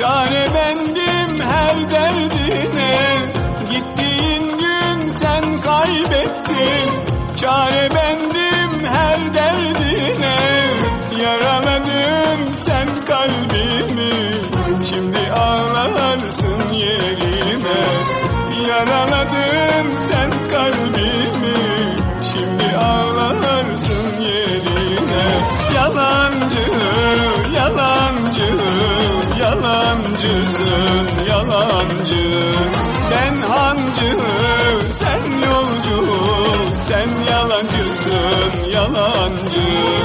Çare bendim her derdine. Gittiğin gün sen kaybettin. Çare bendim her derdine. Yaraladın sen kalbimi. Şimdi yalancısın yalancı. Ben hancı, sen yolcu, sen yalancısın yalancı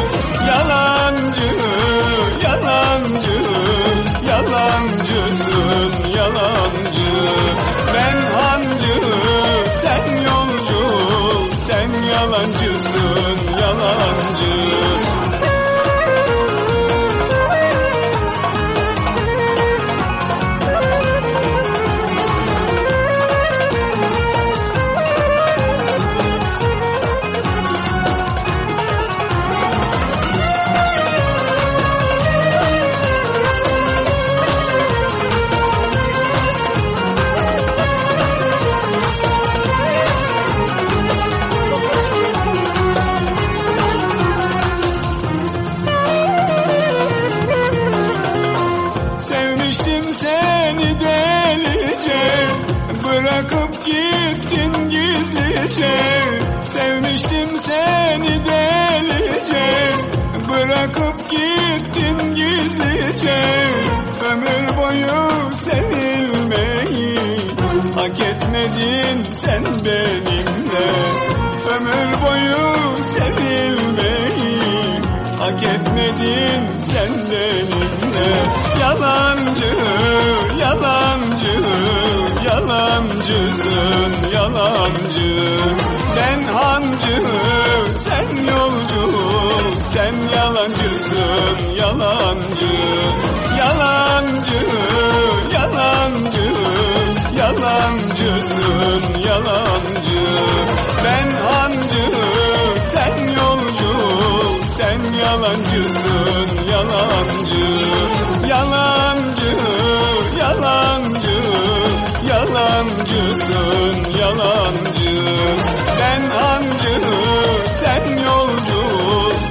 Sevmiştim seni delice. Bırakıp gittin gizlice. Sevmiştim seni delice. Bırakıp gittin gizlice. Ömür boyu sevilmeyi Hak etmedin sen benimle. Ömür boyu sevilmeyi Hak etmedin sen benimle Yalancı, yalancı, yalancısın yalancı. Ben hancı, sen yolcu, sen yalancısın yalancı. Yalancı, yalancı, yalancısın yalancı. Ben hancı, yalancısın yalancı. Yalancı, yalancı, yalancısın yalancı. Ben hancı, sen yolcu,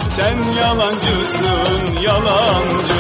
sen yalancısın yalancı